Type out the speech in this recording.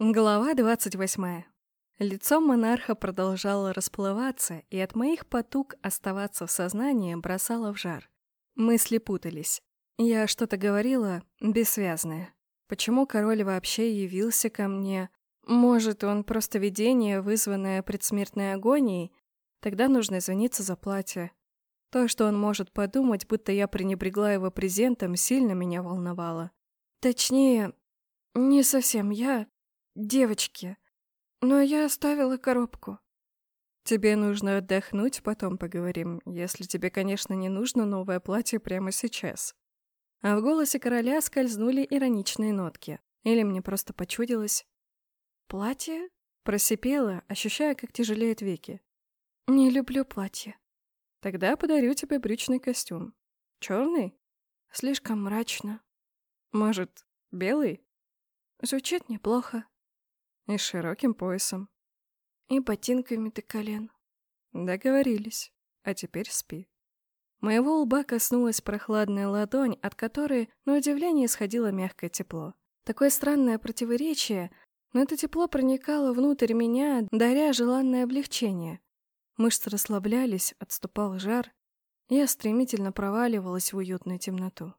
Глава двадцать восьмая. Лицо монарха продолжало расплываться, и от моих потуг оставаться в сознании бросало в жар. Мысли путались. Я что-то говорила бессвязное. Почему король вообще явился ко мне? Может, он просто видение, вызванное предсмертной агонией? Тогда нужно извиниться за платье. То, что он может подумать, будто я пренебрегла его презентом, сильно меня волновало. Точнее, не совсем я, девочки. Но я оставила коробку. Тебе нужно отдохнуть, потом поговорим, если тебе, конечно, не нужно новое платье прямо сейчас. А в голосе короля скользнули ироничные нотки. Или мне просто почудилось. «Платье?» Просипела, ощущая, как тяжелеют веки. «Не люблю платье». «Тогда подарю тебе брючный костюм. Черный? Слишком мрачно. Может, белый?» Звучит неплохо. И широким поясом. И ботинками до колен. Договорились. А теперь спи. Моего лба коснулась прохладная ладонь, от которой, на удивление, исходило мягкое тепло. Такое странное противоречие, но это тепло проникало внутрь меня, даря желанное облегчение. Мышцы расслаблялись, отступал жар, и я стремительно проваливалась в уютную темноту.